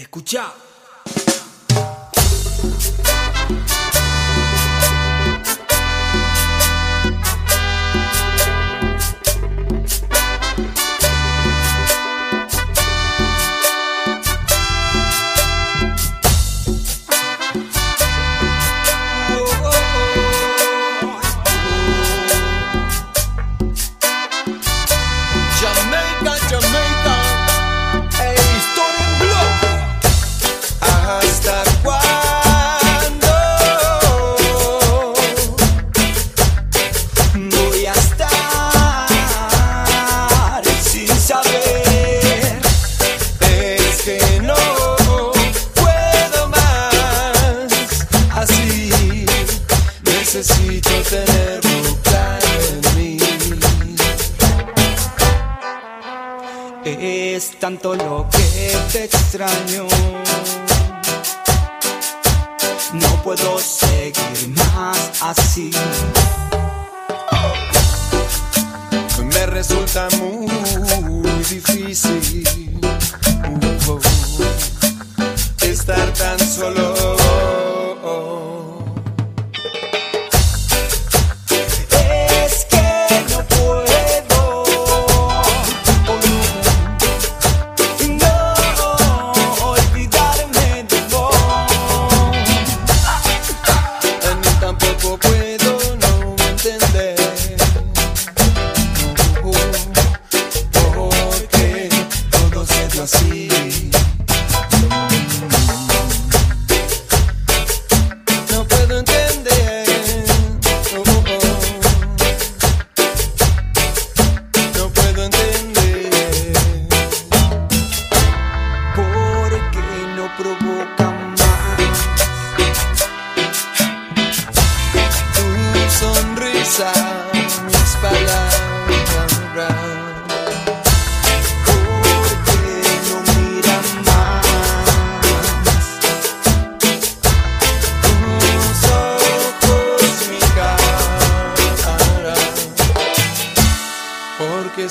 Escucha. Necesito tenerlo claro en mí. Es tanto lo que te extraño. No puedo seguir más así. me resulta muy difícil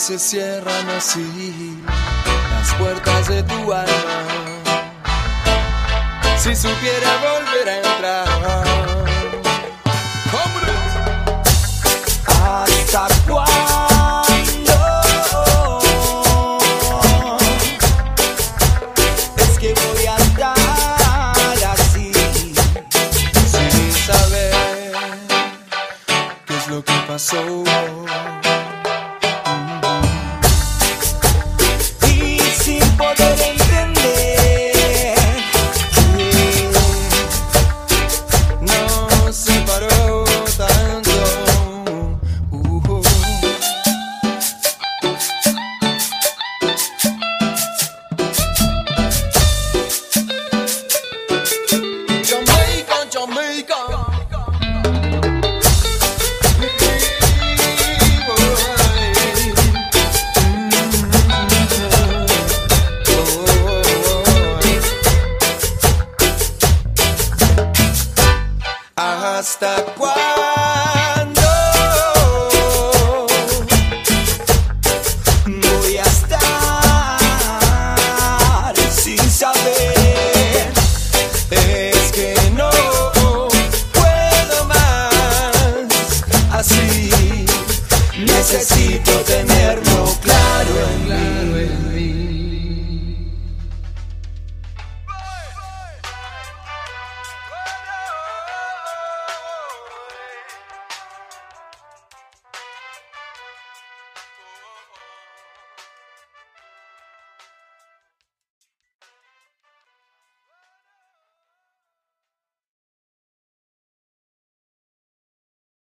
se cierran así las puertas de tu alma. Si supiera volver a entrar. Hasta cuándo es que voy a estar así sin saber qué es lo que pasó. basta quatro.